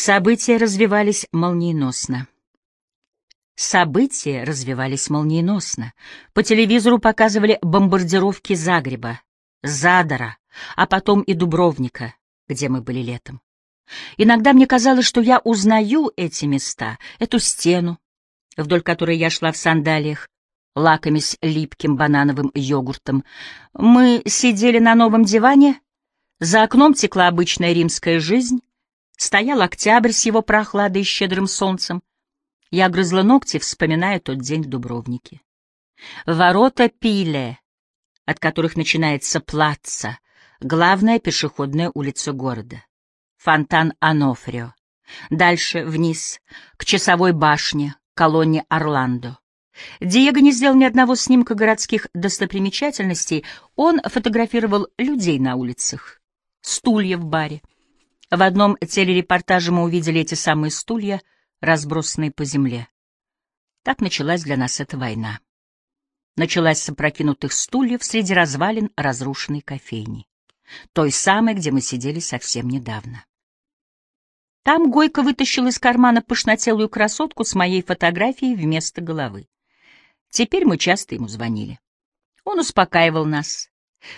События развивались молниеносно. События развивались молниеносно. По телевизору показывали бомбардировки Загреба, Задора, а потом и Дубровника, где мы были летом. Иногда мне казалось, что я узнаю эти места, эту стену, вдоль которой я шла в сандалиях, лакомясь липким банановым йогуртом. Мы сидели на новом диване, за окном текла обычная римская жизнь, стоял октябрь с его прохладой и щедрым солнцем. Я грызла ногти, вспоминая тот день в Дубровнике. Ворота Пиле, от которых начинается плаца, главная пешеходная улица города. Фонтан Анофрио. Дальше вниз, к часовой башне, колонне Орландо. Диего не сделал ни одного снимка городских достопримечательностей, он фотографировал людей на улицах, стулья в баре. В одном телерепортаже мы увидели эти самые стулья, разбросанные по земле. Так началась для нас эта война. Началась с опрокинутых стульев среди развалин разрушенной кофейни. Той самой, где мы сидели совсем недавно. Там Гойко вытащил из кармана пышнотелую красотку с моей фотографией вместо головы. Теперь мы часто ему звонили. Он успокаивал нас.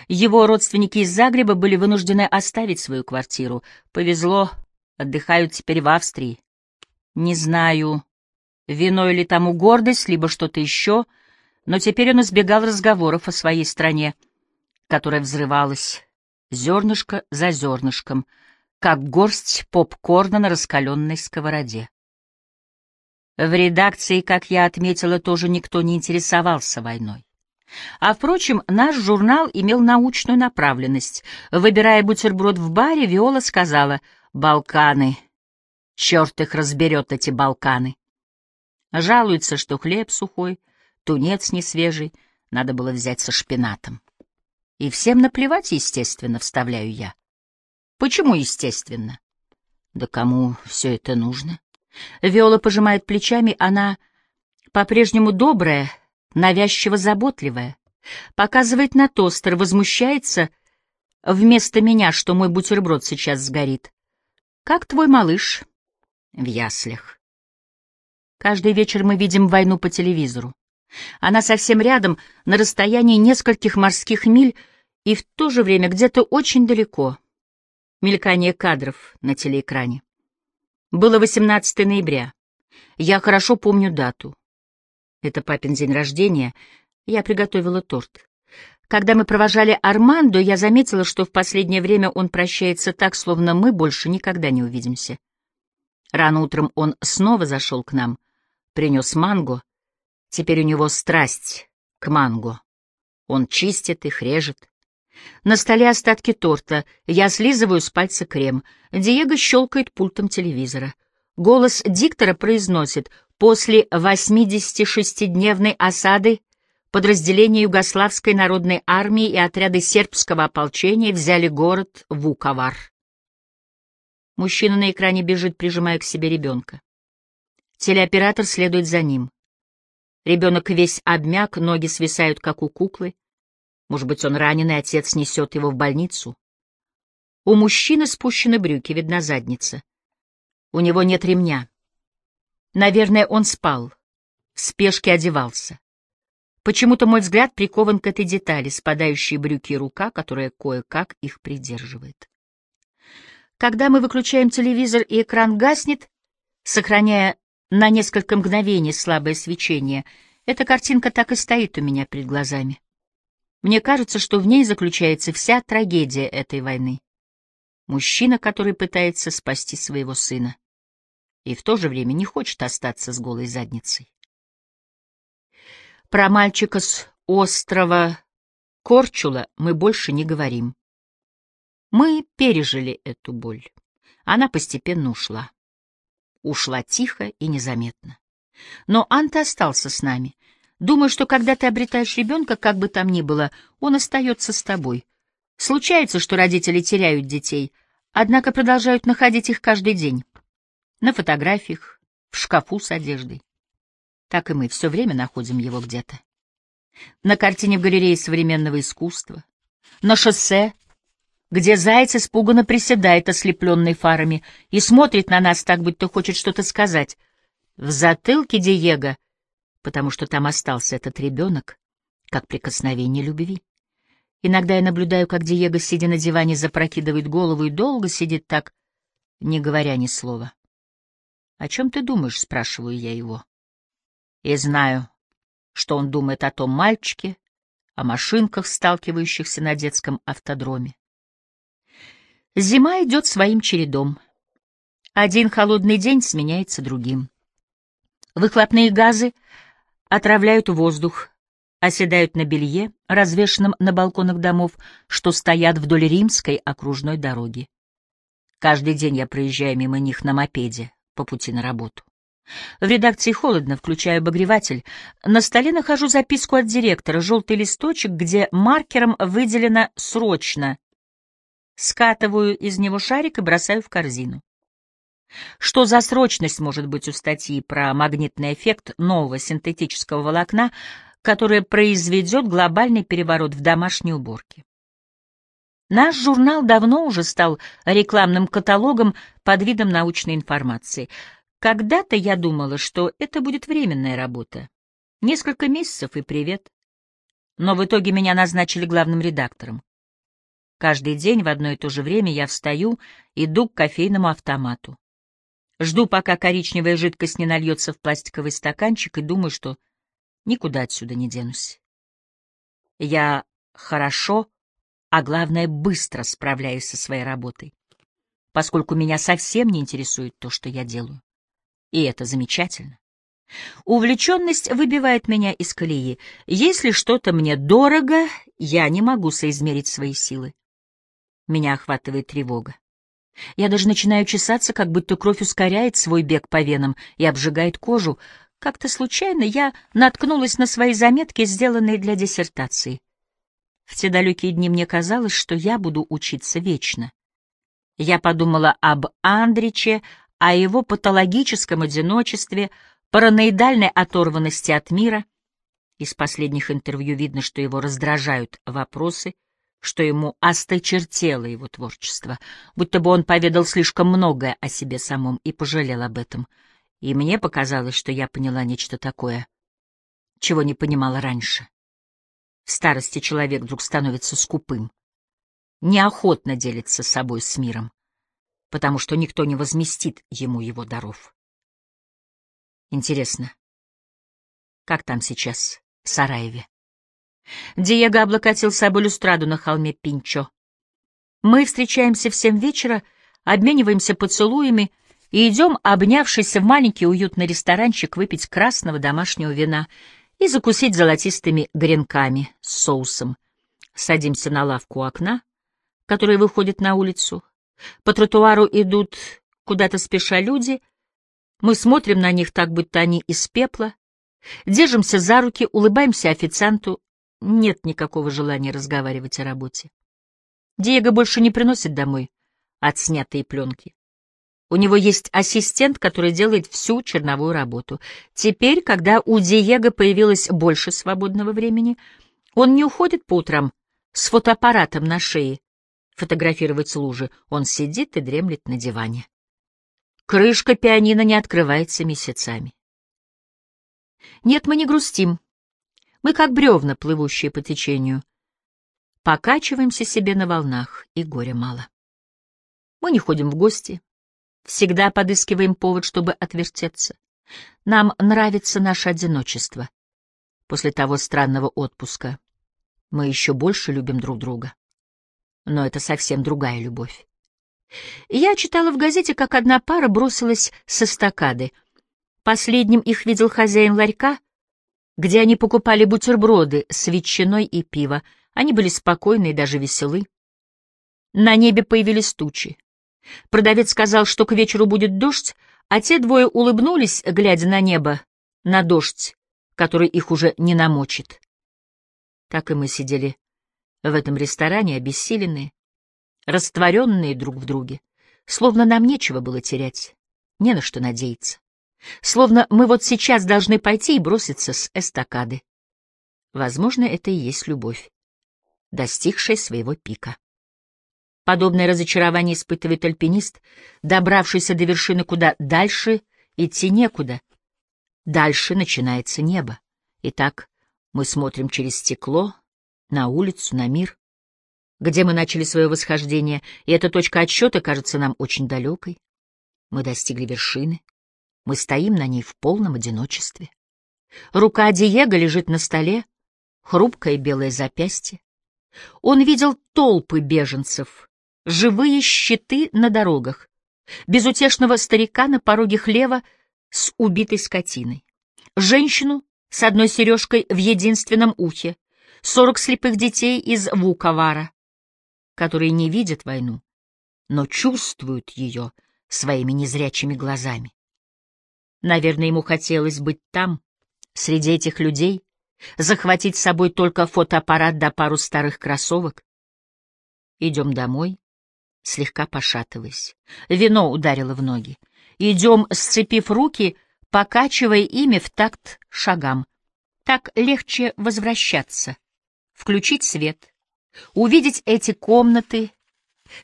Его родственники из Загреба были вынуждены оставить свою квартиру. Повезло, отдыхают теперь в Австрии. Не знаю, виной ли тому гордость, либо что-то еще, но теперь он избегал разговоров о своей стране, которая взрывалась зернышко за зернышком, как горсть попкорна на раскаленной сковороде. В редакции, как я отметила, тоже никто не интересовался войной. А, впрочем, наш журнал имел научную направленность. Выбирая бутерброд в баре, Виола сказала «Балканы». Черт их разберет, эти Балканы. Жалуются, что хлеб сухой, тунец не свежий, надо было взять со шпинатом. И всем наплевать, естественно, вставляю я. Почему естественно? Да кому все это нужно? Виола пожимает плечами, она по-прежнему добрая, навязчиво заботливая. Показывает на тостер, возмущается вместо меня, что мой бутерброд сейчас сгорит. Как твой малыш? В яслях. Каждый вечер мы видим войну по телевизору. Она совсем рядом, на расстоянии нескольких морских миль, и в то же время где-то очень далеко. Мелькание кадров на телеэкране. Было 18 ноября. Я хорошо помню дату. Это папин день рождения. Я приготовила торт. Когда мы провожали Армандо, я заметила, что в последнее время он прощается так, словно мы больше никогда не увидимся. Рано утром он снова зашел к нам, принес манго. Теперь у него страсть к манго. Он чистит их, режет. На столе остатки торта. Я слизываю с пальца крем. Диего щелкает пультом телевизора. Голос диктора произносит «После 86-дневной осады подразделения Югославской народной армии и отряды сербского ополчения взяли город Вуковар». Мужчина на экране бежит, прижимая к себе ребенка. Телеоператор следует за ним. Ребенок весь обмяк, ноги свисают, как у куклы. Может быть, он раненый, отец несет его в больницу. У мужчины спущены брюки, видна задница. У него нет ремня. Наверное, он спал, в спешке одевался. Почему-то мой взгляд прикован к этой детали, спадающие брюки и рука, которая кое-как их придерживает. Когда мы выключаем телевизор и экран гаснет, сохраняя на несколько мгновений слабое свечение, эта картинка так и стоит у меня перед глазами. Мне кажется, что в ней заключается вся трагедия этой войны. Мужчина, который пытается спасти своего сына и в то же время не хочет остаться с голой задницей. Про мальчика с острова Корчула мы больше не говорим. Мы пережили эту боль. Она постепенно ушла. Ушла тихо и незаметно. Но Анта остался с нами — Думаю, что когда ты обретаешь ребенка, как бы там ни было, он остается с тобой. Случается, что родители теряют детей, однако продолжают находить их каждый день. На фотографиях, в шкафу с одеждой. Так и мы все время находим его где-то. На картине в галерее современного искусства, на шоссе, где заяц испуганно приседает, ослепленный фарами, и смотрит на нас так, будто хочет что-то сказать. В затылке Диего, потому что там остался этот ребенок, как прикосновение любви. Иногда я наблюдаю, как Диего, сидя на диване, запрокидывает голову и долго сидит так, не говоря ни слова. «О чем ты думаешь?» — спрашиваю я его. И знаю, что он думает о том мальчике, о машинках, сталкивающихся на детском автодроме. Зима идет своим чередом. Один холодный день сменяется другим. Выхлопные газы отравляют воздух, оседают на белье, развешанном на балконах домов, что стоят вдоль римской окружной дороги. Каждый день я проезжаю мимо них на мопеде по пути на работу. В редакции холодно, включаю обогреватель. На столе нахожу записку от директора, желтый листочек, где маркером выделено «срочно». Скатываю из него шарик и бросаю в корзину. Что за срочность может быть у статьи про магнитный эффект нового синтетического волокна, которое произведет глобальный переворот в домашней уборке? Наш журнал давно уже стал рекламным каталогом под видом научной информации — когда-то я думала, что это будет временная работа. Несколько месяцев и привет. Но в итоге меня назначили главным редактором. Каждый день в одно и то же время я встаю, иду к кофейному автомату. Жду, пока коричневая жидкость не нальется в пластиковый стаканчик, и думаю, что никуда отсюда не денусь. Я хорошо, а главное, быстро справляюсь со своей работой, поскольку меня совсем не интересует то, что я делаю. И это замечательно. Увлеченность выбивает меня из колеи. Если что-то мне дорого, я не могу соизмерить свои силы. Меня охватывает тревога. Я даже начинаю чесаться, как будто кровь ускоряет свой бег по венам и обжигает кожу. Как-то случайно я наткнулась на свои заметки, сделанные для диссертации. В те далекие дни мне казалось, что я буду учиться вечно. Я подумала об Андриче, о его патологическом одиночестве, параноидальной оторванности от мира. Из последних интервью видно, что его раздражают вопросы, что ему осточертело его творчество, будто бы он поведал слишком многое о себе самом и пожалел об этом. И мне показалось, что я поняла нечто такое, чего не понимала раньше. В старости человек вдруг становится скупым, неохотно делится собой с миром потому что никто не возместит ему его даров. Интересно, как там сейчас, в Сараеве? Диего облокотил собой люстраду на холме Пинчо. Мы встречаемся в семь вечера, обмениваемся поцелуями и идем, обнявшись в маленький уютный ресторанчик, выпить красного домашнего вина и закусить золотистыми гренками с соусом. Садимся на лавку у окна, которая выходит на улицу, по тротуару идут куда-то спеша люди. Мы смотрим на них так, будто они из пепла. Держимся за руки, улыбаемся официанту. Нет никакого желания разговаривать о работе. Диего больше не приносит домой отснятые пленки. У него есть ассистент, который делает всю черновую работу. Теперь, когда у Диего появилось больше свободного времени, он не уходит по утрам с фотоаппаратом на шее, фотографировать лужи. Он сидит и дремлет на диване. Крышка пианино не открывается месяцами. Нет, мы не грустим. Мы как бревна, плывущие по течению. Покачиваемся себе на волнах, и горя мало. Мы не ходим в гости, всегда подыскиваем повод, чтобы отвертеться. Нам нравится наше одиночество. После того странного отпуска мы еще больше любим друг друга но это совсем другая любовь. Я читала в газете, как одна пара бросилась со стакады. Последним их видел хозяин ларька, где они покупали бутерброды с ветчиной и пиво. Они были спокойны и даже веселы. На небе появились тучи. Продавец сказал, что к вечеру будет дождь, а те двое улыбнулись, глядя на небо, на дождь, который их уже не намочит. Так и мы сидели в этом ресторане обессиленные, растворенные друг в друге, словно нам нечего было терять, не на что надеяться. Словно мы вот сейчас должны пойти и броситься с эстакады. Возможно, это и есть любовь, достигшая своего пика. Подобное разочарование испытывает альпинист, добравшийся до вершины, куда дальше идти некуда. Дальше начинается небо. Итак, мы смотрим через стекло на улицу, на мир, где мы начали свое восхождение, и эта точка отсчета кажется нам очень далекой. Мы достигли вершины, мы стоим на ней в полном одиночестве. Рука Диего лежит на столе, хрупкое белое запястье. Он видел толпы беженцев, живые щиты на дорогах, безутешного старика на пороге хлева с убитой скотиной, женщину с одной сережкой в единственном ухе, сорок слепых детей из Вуковара, которые не видят войну, но чувствуют ее своими незрячими глазами. Наверное, ему хотелось быть там, среди этих людей, захватить с собой только фотоаппарат да пару старых кроссовок. Идем домой, слегка пошатываясь. Вино ударило в ноги. Идем, сцепив руки, покачивая ими в такт шагам. Так легче возвращаться, включить свет, увидеть эти комнаты,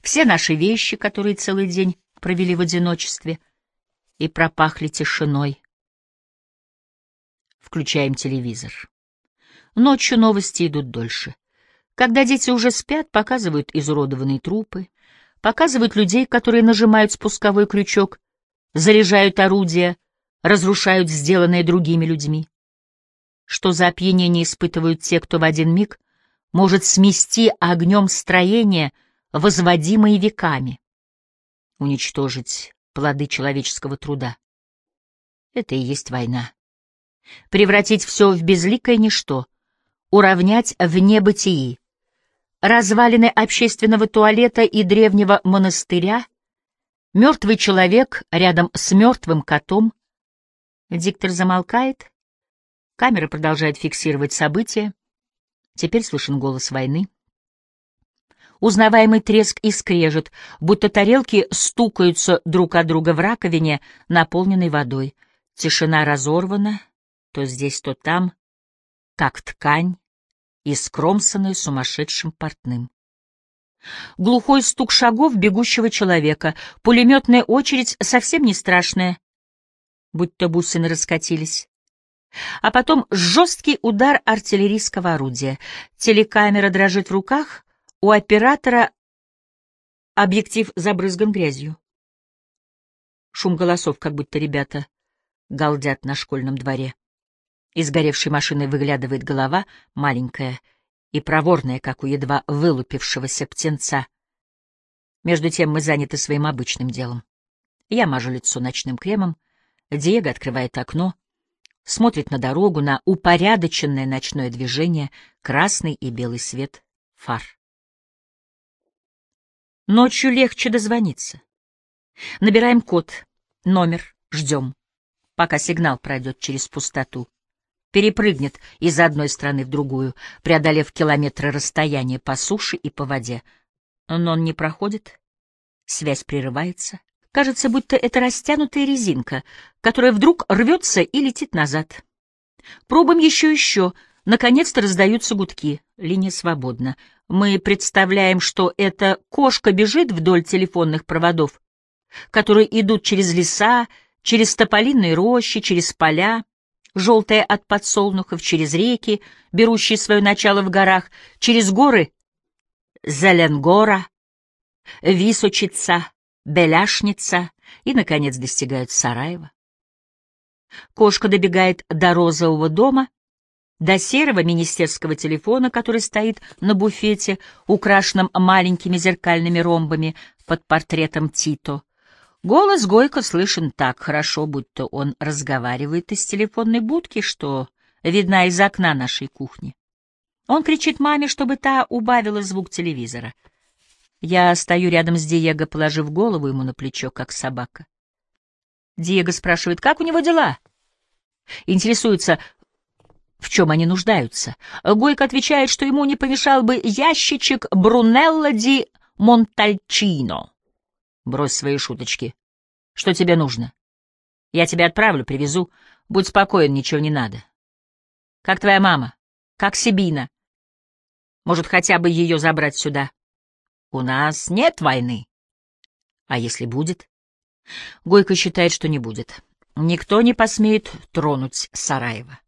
все наши вещи, которые целый день провели в одиночестве и пропахли тишиной. Включаем телевизор. Ночью новости идут дольше. Когда дети уже спят, показывают изуродованные трупы, показывают людей, которые нажимают спусковой крючок, заряжают орудия, разрушают сделанное другими людьми. Что за опьянение испытывают те, кто в один миг может смести огнем строения, возводимые веками, уничтожить плоды человеческого труда. Это и есть война. Превратить все в безликое ничто, уравнять в небытии. Развалины общественного туалета и древнего монастыря, мертвый человек рядом с мертвым котом. Диктор замолкает, камера продолжает фиксировать события. Теперь слышен голос войны. Узнаваемый треск и скрежет, будто тарелки стукаются друг от друга в раковине, наполненной водой. Тишина разорвана, то здесь, то там, как ткань, искромсанная сумасшедшим портным. Глухой стук шагов бегущего человека, пулеметная очередь совсем не страшная, будто бусины раскатились. А потом жесткий удар артиллерийского орудия. Телекамера дрожит в руках, у оператора объектив забрызган грязью. Шум голосов, как будто ребята галдят на школьном дворе. Из горевшей машины выглядывает голова, маленькая и проворная, как у едва вылупившегося птенца. Между тем мы заняты своим обычным делом. Я мажу лицо ночным кремом, Диего открывает окно, смотрит на дорогу, на упорядоченное ночное движение, красный и белый свет фар. Ночью легче дозвониться. Набираем код, номер, ждем, пока сигнал пройдет через пустоту. Перепрыгнет из одной страны в другую, преодолев километры расстояния по суше и по воде. Но он не проходит, связь прерывается. Кажется, будто это растянутая резинка, которая вдруг рвется и летит назад. Пробуем еще-еще. Наконец-то раздаются гудки. Линия свободна. Мы представляем, что эта кошка бежит вдоль телефонных проводов, которые идут через леса, через тополиные рощи, через поля, желтые от подсолнухов, через реки, берущие свое начало в горах, через горы Зеленгора, Височица, Беляшница и, наконец, достигают Сараева. Кошка добегает до розового дома, до серого министерского телефона, который стоит на буфете, украшенном маленькими зеркальными ромбами под портретом Тито. Голос Гойко слышен так хорошо, будто он разговаривает из телефонной будки, что видна из окна нашей кухни. Он кричит маме, чтобы та убавила звук телевизора. Я стою рядом с Диего, положив голову ему на плечо, как собака. Диего спрашивает, как у него дела? Интересуется, в чем они нуждаются. Гойко отвечает, что ему не помешал бы ящичек Брунелло ди Монтальчино. Брось свои шуточки. Что тебе нужно? Я тебя отправлю, привезу. Будь спокоен, ничего не надо. Как твоя мама? Как Сибина? Может, хотя бы ее забрать сюда? У нас нет войны. А если будет? Гойко считает, что не будет. Никто не посмеет тронуть Сараева.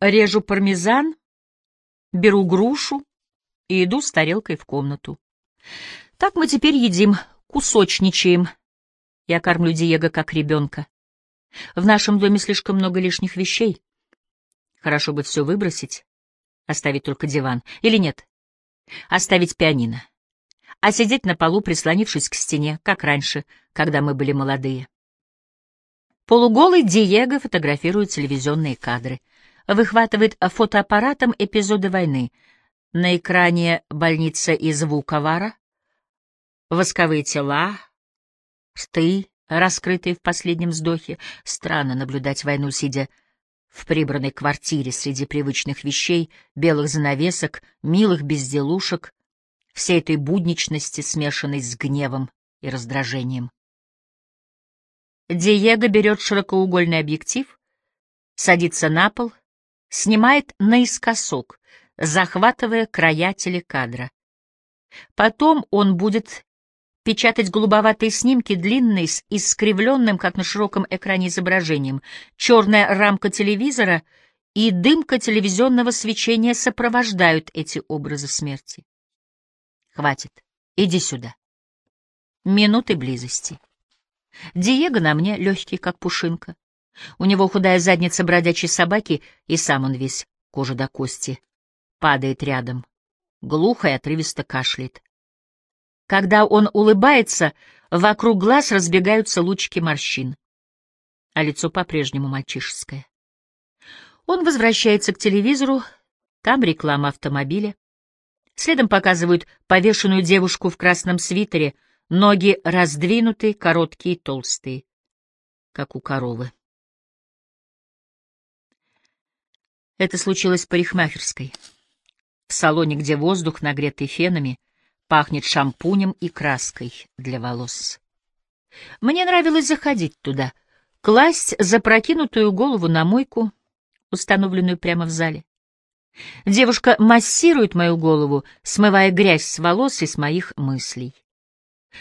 Режу пармезан, беру грушу и иду с тарелкой в комнату. Так мы теперь едим, кусочничаем. Я кормлю Диего как ребенка. В нашем доме слишком много лишних вещей. Хорошо бы все выбросить, оставить только диван. Или нет? Оставить пианино. А сидеть на полу, прислонившись к стене, как раньше, когда мы были молодые. Полуголый Диего фотографирует телевизионные кадры. Выхватывает фотоаппаратом эпизоды войны. На экране больница из Вуковара, восковые тела, рты, раскрытые в последнем вздохе. Странно наблюдать войну, сидя в прибранной квартире среди привычных вещей, белых занавесок, милых безделушек, всей этой будничности, смешанной с гневом и раздражением. Диего берет широкоугольный объектив, садится на пол, снимает наискосок, захватывая края телекадра. Потом он будет печатать голубоватые снимки, длинные, с искривленным, как на широком экране, изображением, черная рамка телевизора и дымка телевизионного свечения сопровождают эти образы смерти. Хватит, иди сюда. Минуты близости. Диего на мне легкий, как пушинка. У него худая задница бродячей собаки, и сам он весь, кожа до кости, падает рядом. Глухо и отрывисто кашляет. Когда он улыбается, вокруг глаз разбегаются лучки морщин, а лицо по-прежнему мальчишеское. Он возвращается к телевизору, там реклама автомобиля. Следом показывают повешенную девушку в красном свитере — Ноги раздвинутые, короткие, толстые, как у коровы. Это случилось в парикмахерской, в салоне, где воздух, нагретый фенами, пахнет шампунем и краской для волос. Мне нравилось заходить туда, класть запрокинутую голову на мойку, установленную прямо в зале. Девушка массирует мою голову, смывая грязь с волос и с моих мыслей.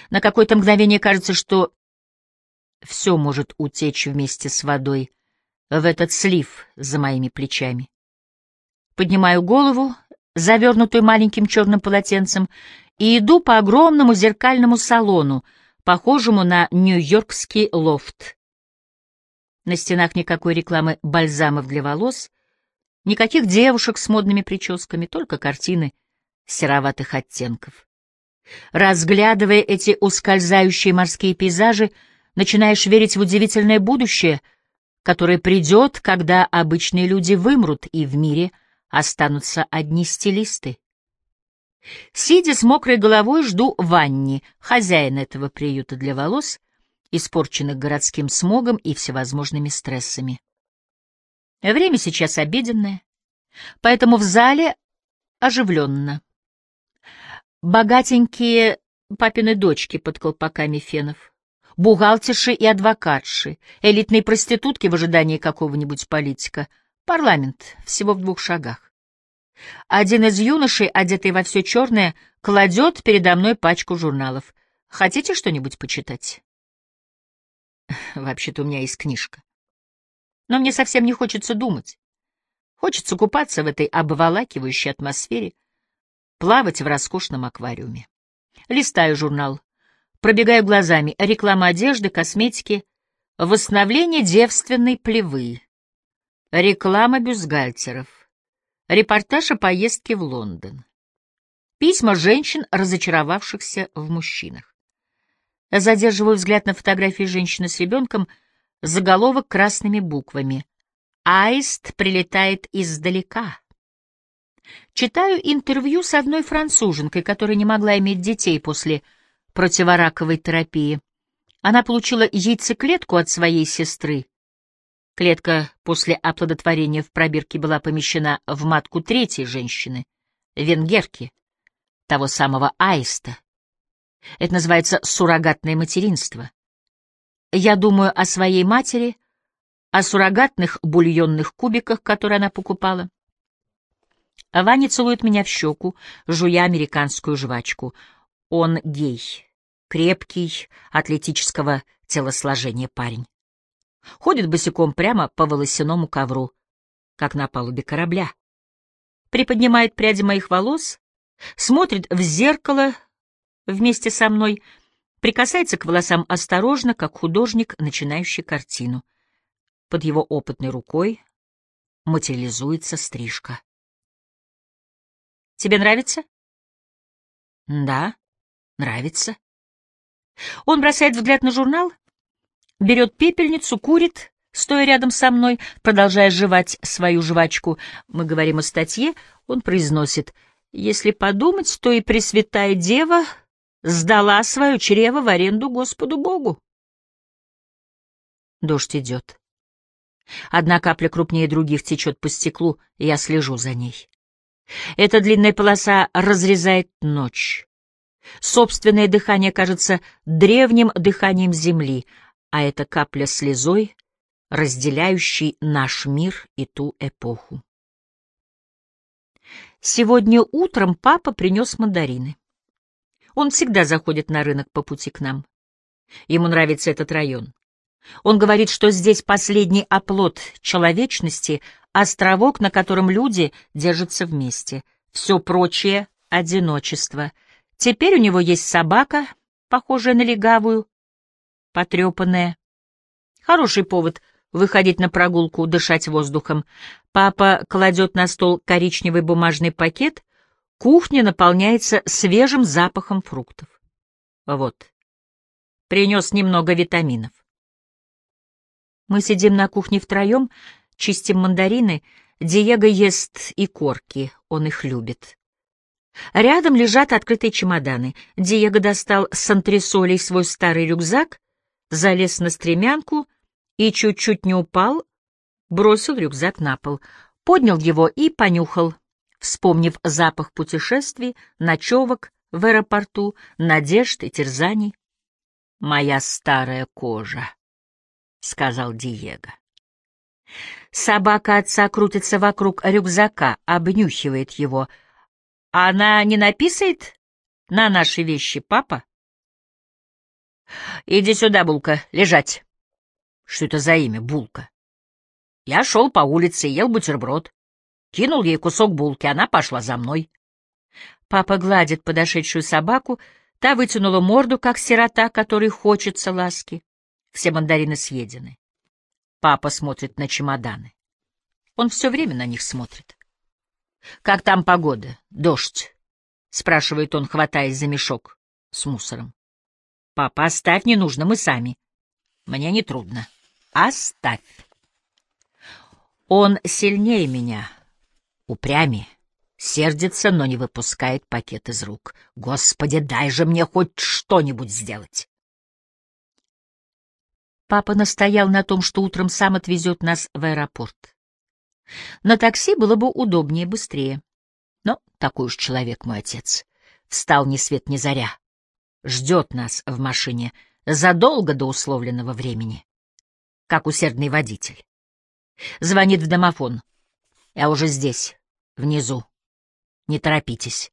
На какое-то мгновение кажется, что все может утечь вместе с водой в этот слив за моими плечами. Поднимаю голову, завернутую маленьким черным полотенцем, и иду по огромному зеркальному салону, похожему на нью-йоркский лофт. На стенах никакой рекламы бальзамов для волос, никаких девушек с модными прическами, только картины сероватых оттенков. Разглядывая эти ускользающие морские пейзажи, начинаешь верить в удивительное будущее, которое придет, когда обычные люди вымрут, и в мире останутся одни стилисты. Сидя с мокрой головой, жду Ванни, хозяина этого приюта для волос, испорченных городским смогом и всевозможными стрессами. Время сейчас обеденное, поэтому в зале оживленно. Богатенькие папины дочки под колпаками фенов, бухгалтерши и адвокатши, элитные проститутки в ожидании какого-нибудь политика, парламент всего в двух шагах. Один из юношей, одетый во все черное, кладет передо мной пачку журналов. Хотите что-нибудь почитать? Вообще-то у меня есть книжка. Но мне совсем не хочется думать. Хочется купаться в этой обволакивающей атмосфере, плавать в роскошном аквариуме. Листаю журнал, пробегаю глазами реклама одежды, косметики, восстановление девственной плевы, реклама бюстгальтеров, репортаж о поездке в Лондон, письма женщин, разочаровавшихся в мужчинах. Задерживаю взгляд на фотографии женщины с ребенком, заголовок красными буквами. «Аист прилетает издалека». Читаю интервью с одной француженкой, которая не могла иметь детей после противораковой терапии. Она получила яйцеклетку от своей сестры. Клетка после оплодотворения в пробирке была помещена в матку третьей женщины, венгерки, того самого аиста. Это называется суррогатное материнство. Я думаю о своей матери, о суррогатных бульонных кубиках, которые она покупала, Ваня целует меня в щеку, жуя американскую жвачку. Он гей, крепкий, атлетического телосложения парень. Ходит босиком прямо по волосяному ковру, как на палубе корабля. Приподнимает пряди моих волос, смотрит в зеркало вместе со мной, прикасается к волосам осторожно, как художник, начинающий картину. Под его опытной рукой материализуется стрижка. «Тебе нравится?» «Да, нравится». Он бросает взгляд на журнал, берет пепельницу, курит, стоя рядом со мной, продолжая жевать свою жвачку. Мы говорим о статье, он произносит, «Если подумать, то и Пресвятая Дева сдала свое чрево в аренду Господу Богу». Дождь идет. Одна капля крупнее других течет по стеклу, я слежу за ней. Эта длинная полоса разрезает ночь. Собственное дыхание кажется древним дыханием земли, а эта капля слезой, разделяющей наш мир и ту эпоху. Сегодня утром папа принес мандарины. Он всегда заходит на рынок по пути к нам. Ему нравится этот район. Он говорит, что здесь последний оплот человечности, островок, на котором люди держатся вместе. Все прочее — одиночество. Теперь у него есть собака, похожая на легавую, потрепанная. Хороший повод выходить на прогулку, дышать воздухом. Папа кладет на стол коричневый бумажный пакет, кухня наполняется свежим запахом фруктов. Вот. Принес немного витаминов. Мы сидим на кухне втроем, чистим мандарины. Диего ест и корки, он их любит. Рядом лежат открытые чемоданы. Диего достал с антресолей свой старый рюкзак, залез на стремянку и чуть-чуть не упал, бросил рюкзак на пол, поднял его и понюхал, вспомнив запах путешествий, ночевок в аэропорту, надежд и терзаний. «Моя старая кожа», — сказал Диего. Собака отца крутится вокруг рюкзака, обнюхивает его — она не написает на наши вещи, папа? Иди сюда, Булка, лежать. Что это за имя, Булка? Я шел по улице, ел бутерброд. Кинул ей кусок булки, она пошла за мной. Папа гладит подошедшую собаку, та вытянула морду, как сирота, которой хочется ласки. Все мандарины съедены. Папа смотрит на чемоданы. Он все время на них смотрит. «Как там погода? Дождь?» — спрашивает он, хватаясь за мешок с мусором. «Папа, оставь, не нужно, мы сами». «Мне не трудно. Оставь». Он сильнее меня, упрямее, сердится, но не выпускает пакет из рук. «Господи, дай же мне хоть что-нибудь сделать!» Папа настоял на том, что утром сам отвезет нас в аэропорт. На такси было бы удобнее, быстрее. Но такой уж человек мой отец. Встал ни свет ни заря. Ждет нас в машине задолго до условленного времени. Как усердный водитель. Звонит в домофон. Я уже здесь, внизу. Не торопитесь.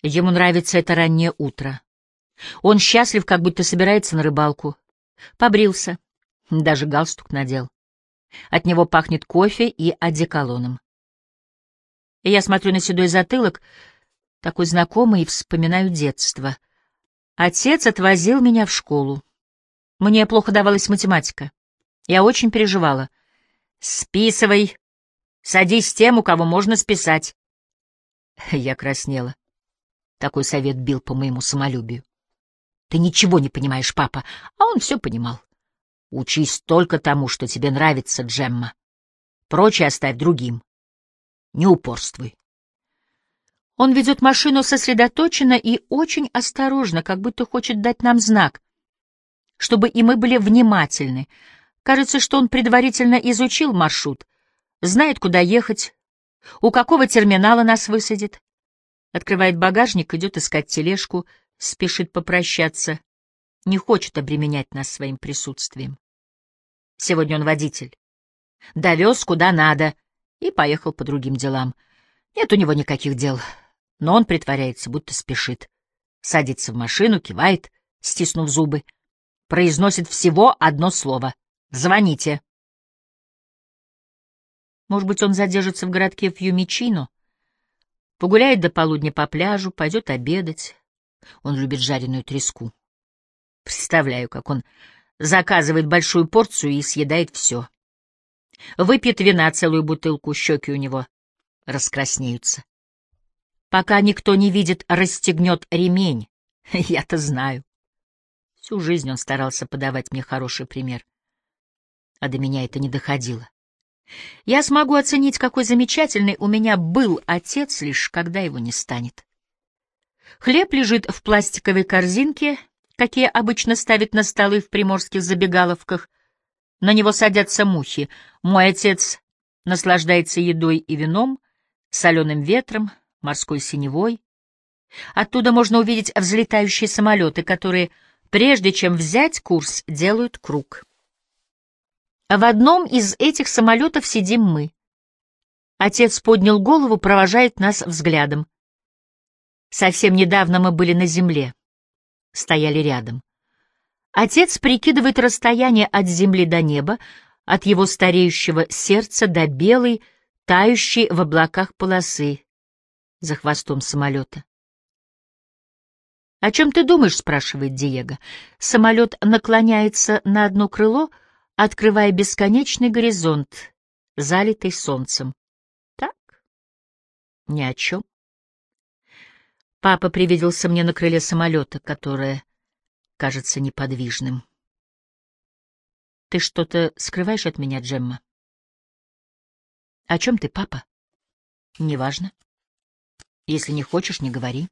Ему нравится это раннее утро. Он счастлив, как будто собирается на рыбалку. Побрился, даже галстук надел. От него пахнет кофе и одеколоном. Я смотрю на седой затылок, такой знакомый, и вспоминаю детство. Отец отвозил меня в школу. Мне плохо давалась математика. Я очень переживала. «Списывай. Садись с тем, у кого можно списать». Я краснела. Такой совет бил по моему самолюбию. «Ты ничего не понимаешь, папа», а он все понимал. Учись только тому, что тебе нравится, Джемма. Прочее оставь другим. Не упорствуй. Он ведет машину сосредоточенно и очень осторожно, как будто хочет дать нам знак, чтобы и мы были внимательны. Кажется, что он предварительно изучил маршрут, знает, куда ехать, у какого терминала нас высадит. Открывает багажник, идет искать тележку, спешит попрощаться не хочет обременять нас своим присутствием. Сегодня он водитель. Довез куда надо, и поехал по другим делам. Нет у него никаких дел, но он притворяется, будто спешит. Садится в машину, кивает, стиснув зубы, произносит всего одно слово — «Звоните». Может быть, он задержится в городке Фьюмичино, погуляет до полудня по пляжу, пойдет обедать. Он любит жареную треску. Представляю, как он заказывает большую порцию и съедает все. Выпьет вина целую бутылку, щеки у него раскраснеются. Пока никто не видит, расстегнет ремень. Я-то знаю. Всю жизнь он старался подавать мне хороший пример. А до меня это не доходило. Я смогу оценить, какой замечательный у меня был отец, лишь когда его не станет. Хлеб лежит в пластиковой корзинке, какие обычно ставят на столы в приморских забегаловках. На него садятся мухи. Мой отец наслаждается едой и вином, соленым ветром, морской синевой. Оттуда можно увидеть взлетающие самолеты, которые, прежде чем взять курс, делают круг. В одном из этих самолетов сидим мы. Отец поднял голову, провожает нас взглядом. Совсем недавно мы были на земле стояли рядом. Отец прикидывает расстояние от земли до неба, от его стареющего сердца до белой, тающей в облаках полосы за хвостом самолета. «О чем ты думаешь?» — спрашивает Диего. Самолет наклоняется на одно крыло, открывая бесконечный горизонт, залитый солнцем. «Так? Ни о чем». Папа привиделся мне на крыле самолета, которое кажется неподвижным. Ты что-то скрываешь от меня, Джемма? О чем ты, папа? Неважно. Если не хочешь, не говори.